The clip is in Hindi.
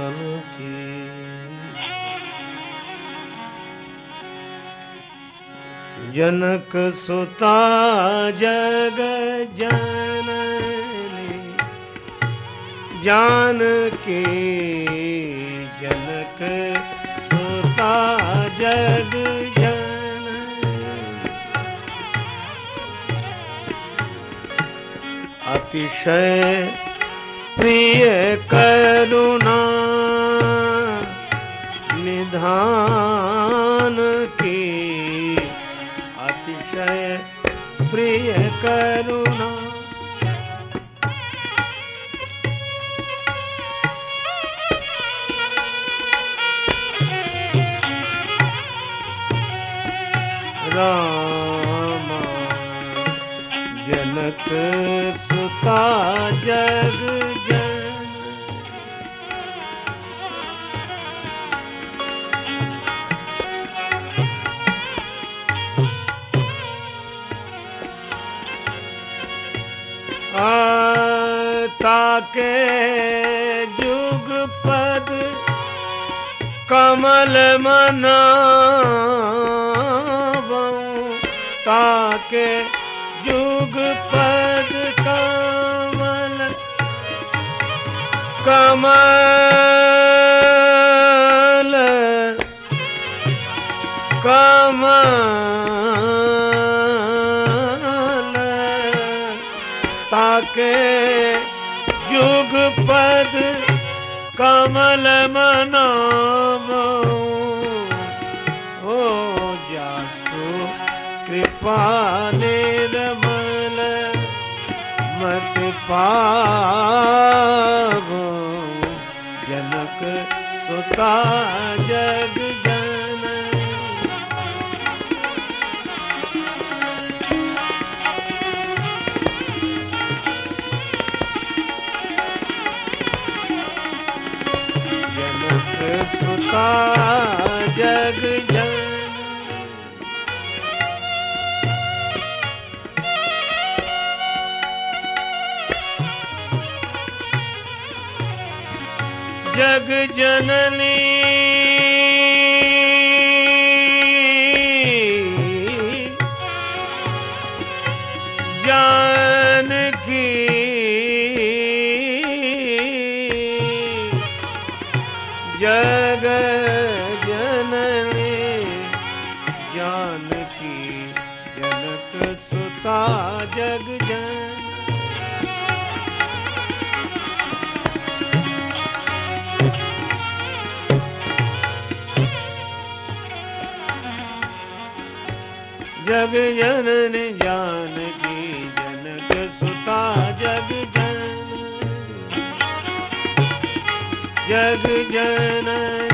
जानकी जनक सुता जग जननी जानकी जनक अतिशय प्रिय करुणा निधान की अतिशय प्रिय करुणा। रामा जनक सुता जग जन ताके जुग पद कमल मनावो ताके जुग पद कमल कमल कमल ताके युग पद कमल मनावो हो जासु कृपा निर्मल पावो जनक सुता जग जन। जनक सुता जग जननी। जानकी जग जननी। जानकी जनक सुता जग जन। जग जनन जानकी जनक सुता जग जन। जग जननी